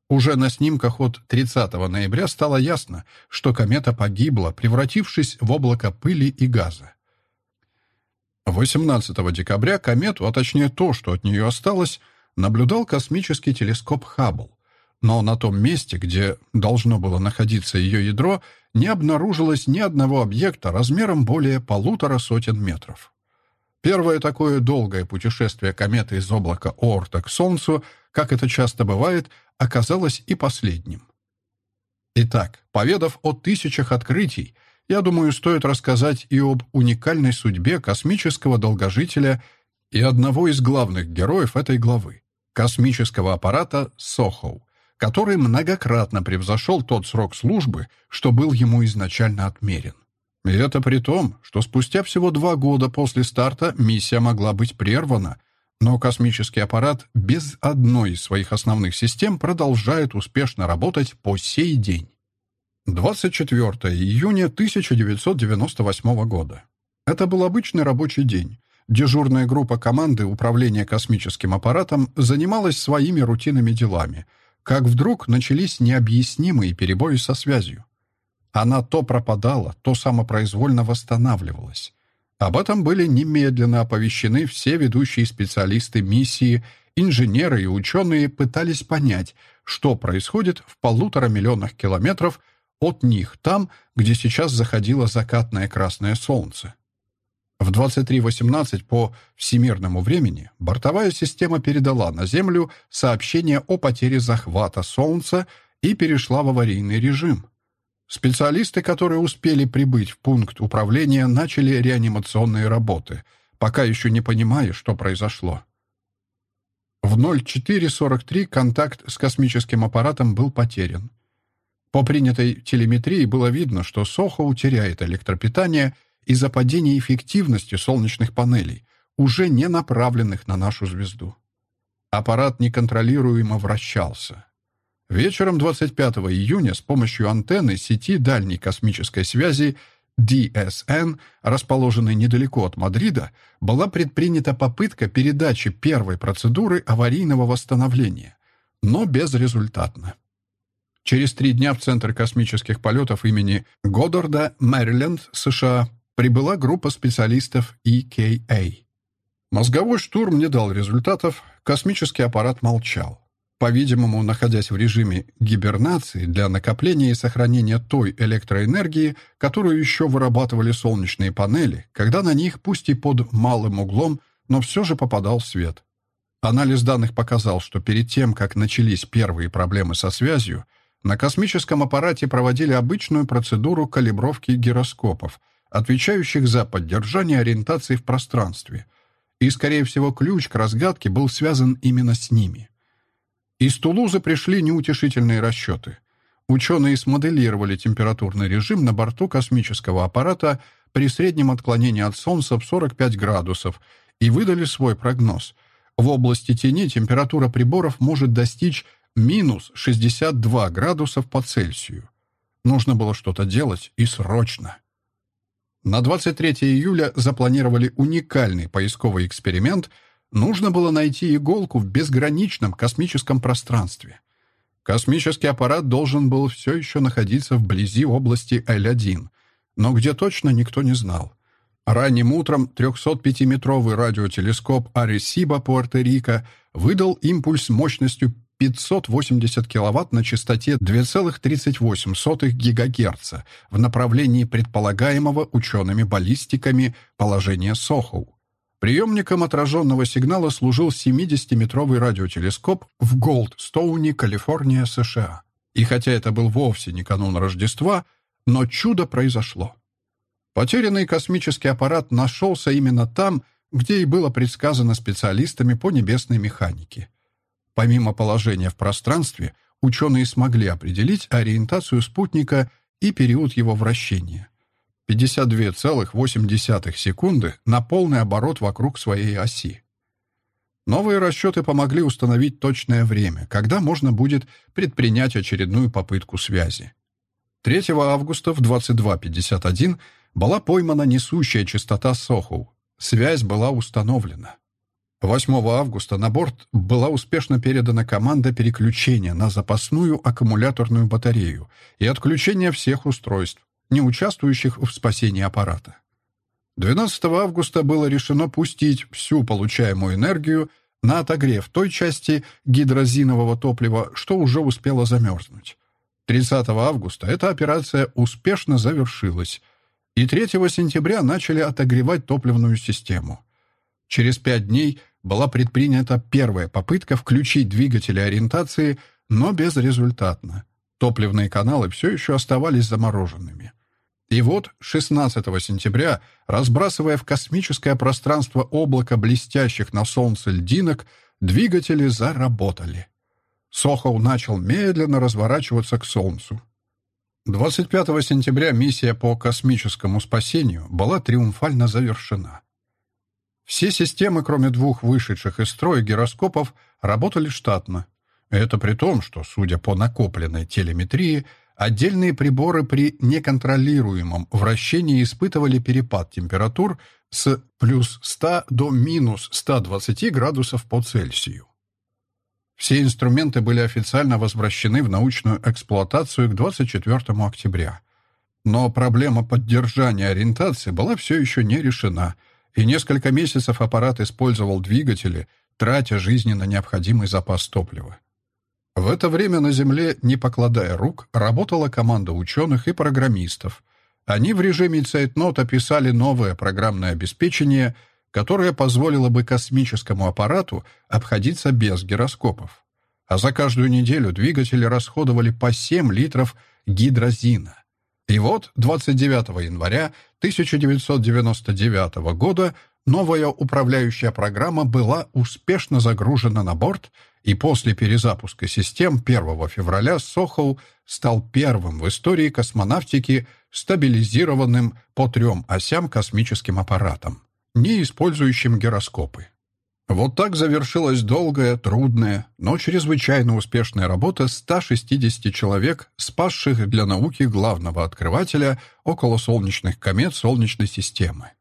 Уже на снимках от 30 ноября стало ясно, что комета погибла, превратившись в облако пыли и газа. 18 декабря комету, а точнее то, что от нее осталось, наблюдал космический телескоп Хаббл. Но на том месте, где должно было находиться ее ядро, не обнаружилось ни одного объекта размером более полутора сотен метров. Первое такое долгое путешествие кометы из облака Оорта к Солнцу, как это часто бывает, оказалось и последним. Итак, поведав о тысячах открытий, я думаю, стоит рассказать и об уникальной судьбе космического долгожителя и одного из главных героев этой главы — космического аппарата Сохоу, который многократно превзошел тот срок службы, что был ему изначально отмерен. И это при том, что спустя всего два года после старта миссия могла быть прервана, но космический аппарат без одной из своих основных систем продолжает успешно работать по сей день. 24 июня 1998 года. Это был обычный рабочий день. Дежурная группа команды управления космическим аппаратом занималась своими рутинными делами, как вдруг начались необъяснимые перебои со связью. Она то пропадала, то самопроизвольно восстанавливалась. Об этом были немедленно оповещены все ведущие специалисты миссии, инженеры и ученые пытались понять, что происходит в полутора миллионах километров от них там, где сейчас заходило закатное красное солнце. В 23.18 по всемирному времени бортовая система передала на Землю сообщение о потере захвата Солнца и перешла в аварийный режим. Специалисты, которые успели прибыть в пункт управления, начали реанимационные работы, пока еще не понимая, что произошло. В 04.43 контакт с космическим аппаратом был потерян. По принятой телеметрии было видно, что Сохо теряет электропитание из-за падения эффективности солнечных панелей, уже не направленных на нашу звезду. Аппарат неконтролируемо вращался. Вечером 25 июня с помощью антенны сети дальней космической связи DSN, расположенной недалеко от Мадрида, была предпринята попытка передачи первой процедуры аварийного восстановления, но безрезультатно. Через три дня в Центр космических полетов имени Годдарда, Мэриленд, США, прибыла группа специалистов EKA. Мозговой штурм не дал результатов, космический аппарат молчал. По-видимому, находясь в режиме гибернации для накопления и сохранения той электроэнергии, которую еще вырабатывали солнечные панели, когда на них, пусть и под малым углом, но все же попадал свет. Анализ данных показал, что перед тем, как начались первые проблемы со связью, на космическом аппарате проводили обычную процедуру калибровки гироскопов, отвечающих за поддержание ориентации в пространстве. И, скорее всего, ключ к разгадке был связан именно с ними. Из Тулузы пришли неутешительные расчеты. Ученые смоделировали температурный режим на борту космического аппарата при среднем отклонении от Солнца в 45 градусов и выдали свой прогноз. В области тени температура приборов может достичь минус 62 градусов по Цельсию. Нужно было что-то делать и срочно. На 23 июля запланировали уникальный поисковый эксперимент. Нужно было найти иголку в безграничном космическом пространстве. Космический аппарат должен был все еще находиться вблизи области L1, но где точно никто не знал. Ранним утром 305-метровый радиотелескоп Аресиба Пуэрто-Рико выдал импульс мощностью 580 кВт на частоте 2,38 ГГц в направлении предполагаемого учеными-баллистиками положения Сохоу. Приемником отраженного сигнала служил 70-метровый радиотелескоп в Голдстоуне, Калифорния, США. И хотя это был вовсе не канун Рождества, но чудо произошло. Потерянный космический аппарат нашелся именно там, где и было предсказано специалистами по небесной механике. Помимо положения в пространстве, ученые смогли определить ориентацию спутника и период его вращения. 52,8 секунды на полный оборот вокруг своей оси. Новые расчеты помогли установить точное время, когда можно будет предпринять очередную попытку связи. 3 августа в 22.51 была поймана несущая частота Сохоу. Связь была установлена. 8 августа на борт была успешно передана команда переключения на запасную аккумуляторную батарею и отключения всех устройств, не участвующих в спасении аппарата. 12 августа было решено пустить всю получаемую энергию на отогрев той части гидрозинового топлива, что уже успело замерзнуть. 30 августа эта операция успешно завершилась, и 3 сентября начали отогревать топливную систему. Через пять дней была предпринята первая попытка включить двигатели ориентации, но безрезультатно. Топливные каналы все еще оставались замороженными. И вот 16 сентября, разбрасывая в космическое пространство облако блестящих на солнце льдинок, двигатели заработали. Сохоу начал медленно разворачиваться к Солнцу. 25 сентября миссия по космическому спасению была триумфально завершена. Все системы, кроме двух вышедших из строя гироскопов, работали штатно. Это при том, что, судя по накопленной телеметрии, Отдельные приборы при неконтролируемом вращении испытывали перепад температур с плюс 100 до минус 120 градусов по Цельсию. Все инструменты были официально возвращены в научную эксплуатацию к 24 октября. Но проблема поддержания ориентации была все еще не решена, и несколько месяцев аппарат использовал двигатели, тратя жизненно необходимый запас топлива. В это время на Земле, не покладая рук, работала команда ученых и программистов. Они в режиме цейтнот описали новое программное обеспечение, которое позволило бы космическому аппарату обходиться без гироскопов. А за каждую неделю двигатели расходовали по 7 литров гидрозина. И вот 29 января 1999 года новая управляющая программа была успешно загружена на борт – и после перезапуска систем 1 февраля Сохоу стал первым в истории космонавтики стабилизированным по трем осям космическим аппаратом, не использующим гироскопы. Вот так завершилась долгая, трудная, но чрезвычайно успешная работа 160 человек, спасших для науки главного открывателя околосолнечных комет Солнечной системы.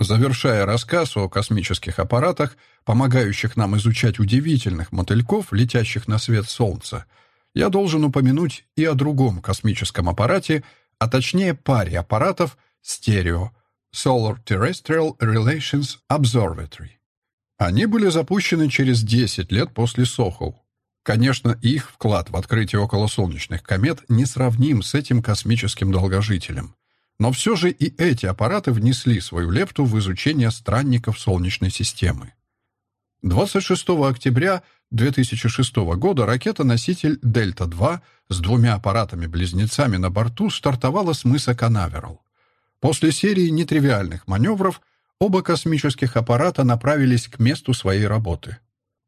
Завершая рассказ о космических аппаратах, помогающих нам изучать удивительных мотыльков, летящих на свет Солнца, я должен упомянуть и о другом космическом аппарате, а точнее паре аппаратов стерео Solar Terrestrial Relations Observatory. Они были запущены через 10 лет после Сохоу. Конечно, их вклад в открытие околосолнечных комет не сравним с этим космическим долгожителем. Но все же и эти аппараты внесли свою лепту в изучение странников Солнечной системы. 26 октября 2006 года ракета-носитель «Дельта-2» с двумя аппаратами-близнецами на борту стартовала с мыса Канаверал. После серии нетривиальных маневров оба космических аппарата направились к месту своей работы.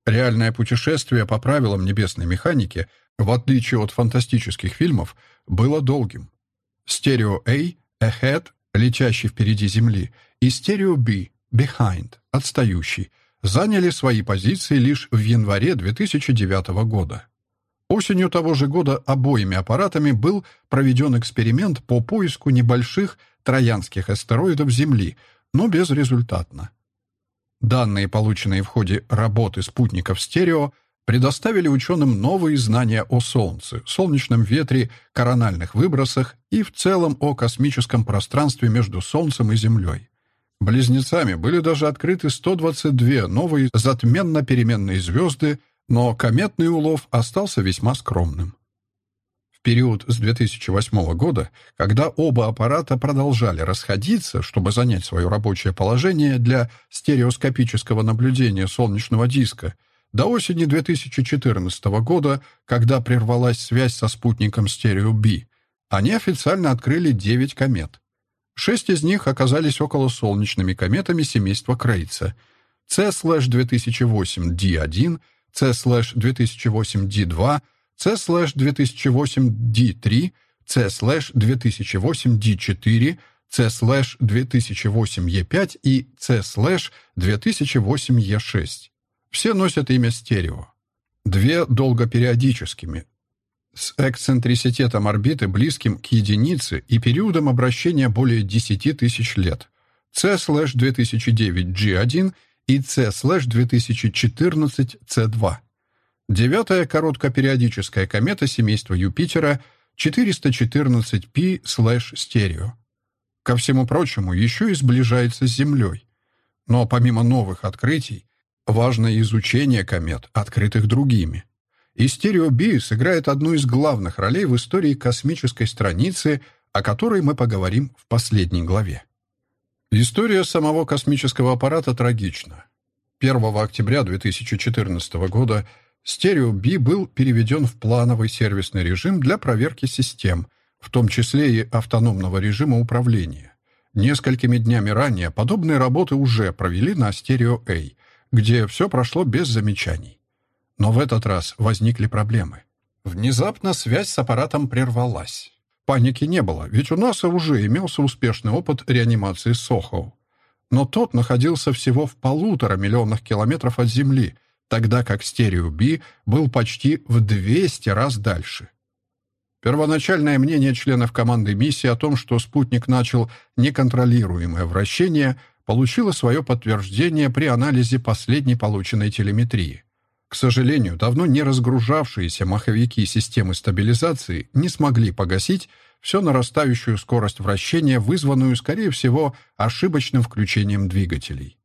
Реальное путешествие по правилам небесной механики, в отличие от фантастических фильмов, было долгим. Стерео A Ahead — летящий впереди Земли, и Stereo B — Behind — отстающий, заняли свои позиции лишь в январе 2009 года. Осенью того же года обоими аппаратами был проведен эксперимент по поиску небольших троянских астероидов Земли, но безрезультатно. Данные, полученные в ходе работы спутников стерео, предоставили ученым новые знания о Солнце, солнечном ветре, корональных выбросах и в целом о космическом пространстве между Солнцем и Землей. Близнецами были даже открыты 122 новые затменно-переменные звезды, но кометный улов остался весьма скромным. Период с 2008 года, когда оба аппарата продолжали расходиться, чтобы занять свое рабочее положение для стереоскопического наблюдения солнечного диска, до осени 2014 года, когда прервалась связь со спутником Стерео-B, они официально открыли 9 комет. Шесть из них оказались околосолнечными кометами семейства Крейца C-2008D1, C-2008D2, C-2008D3, C-2008D4, C-2008E5 и C-2008E6. Все носят имя стерео. Две долгопериодическими, с эксцентриситетом орбиты близким к единице и периодом обращения более 10 тысяч лет. C-2009G1 и C-2014C2. Девятая короткопериодическая комета семейства Юпитера 414P/Стерео. Ко всему прочему, еще и сближается с Землей. Но помимо новых открытий, важно изучение комет, открытых другими. И стереоби сыграет одну из главных ролей в истории космической страницы, о которой мы поговорим в последней главе. История самого космического аппарата трагична. 1 октября 2014 года стерео B был переведен в плановый сервисный режим для проверки систем, в том числе и автономного режима управления. Несколькими днями ранее подобные работы уже провели на стерео A, где все прошло без замечаний. Но в этот раз возникли проблемы. Внезапно связь с аппаратом прервалась. Паники не было, ведь у НАСА уже имелся успешный опыт реанимации Сохоу. Но тот находился всего в полутора миллионах километров от Земли, тогда как стерео Би был почти в 200 раз дальше. Первоначальное мнение членов команды миссии о том, что спутник начал неконтролируемое вращение, получило свое подтверждение при анализе последней полученной телеметрии. К сожалению, давно не разгружавшиеся маховики системы стабилизации не смогли погасить всю нарастающую скорость вращения, вызванную, скорее всего, ошибочным включением двигателей.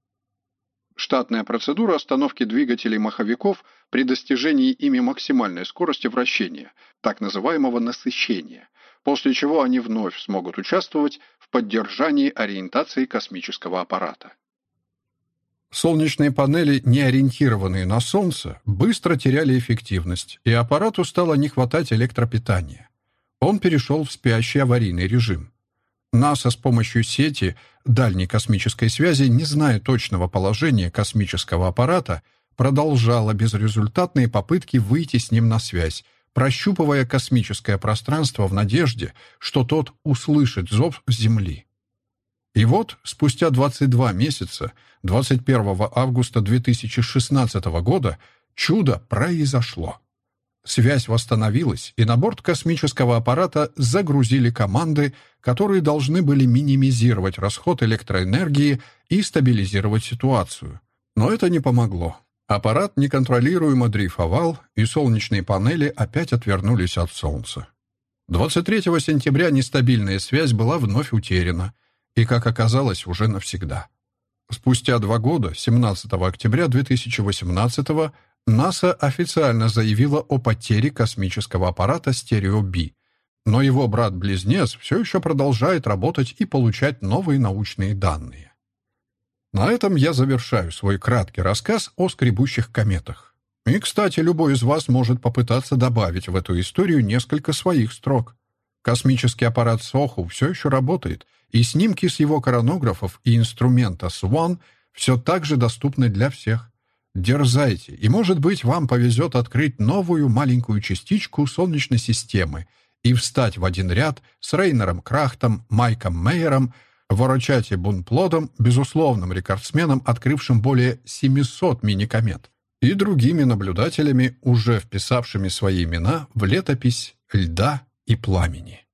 Штатная процедура остановки двигателей маховиков при достижении ими максимальной скорости вращения, так называемого насыщения, после чего они вновь смогут участвовать в поддержании ориентации космического аппарата. Солнечные панели, не ориентированные на Солнце, быстро теряли эффективность, и аппарату стало не хватать электропитания. Он перешел в спящий аварийный режим. НАСА с помощью сети дальней космической связи, не зная точного положения космического аппарата, продолжала безрезультатные попытки выйти с ним на связь, прощупывая космическое пространство в надежде, что тот услышит зов Земли. И вот, спустя 22 месяца, 21 августа 2016 года, чудо произошло. Связь восстановилась, и на борт космического аппарата загрузили команды, которые должны были минимизировать расход электроэнергии и стабилизировать ситуацию. Но это не помогло. Аппарат неконтролируемо дрейфовал, и солнечные панели опять отвернулись от Солнца. 23 сентября нестабильная связь была вновь утеряна — и, как оказалось, уже навсегда. Спустя два года, 17 октября 2018 НАСА официально заявила о потере космического аппарата «Стерео-Би», но его брат-близнец все еще продолжает работать и получать новые научные данные. На этом я завершаю свой краткий рассказ о скребущих кометах. И, кстати, любой из вас может попытаться добавить в эту историю несколько своих строк. Космический аппарат Соху все еще работает, и снимки с его коронографов и инструмента Swan все так же доступны для всех. Дерзайте, и, может быть, вам повезет открыть новую маленькую частичку Солнечной системы и встать в один ряд с Рейнером Крахтом, Майком Мейером, Ворочати Бунплодом, безусловным рекордсменом, открывшим более 700 мини-комет, и другими наблюдателями, уже вписавшими свои имена в летопись льда и пламени.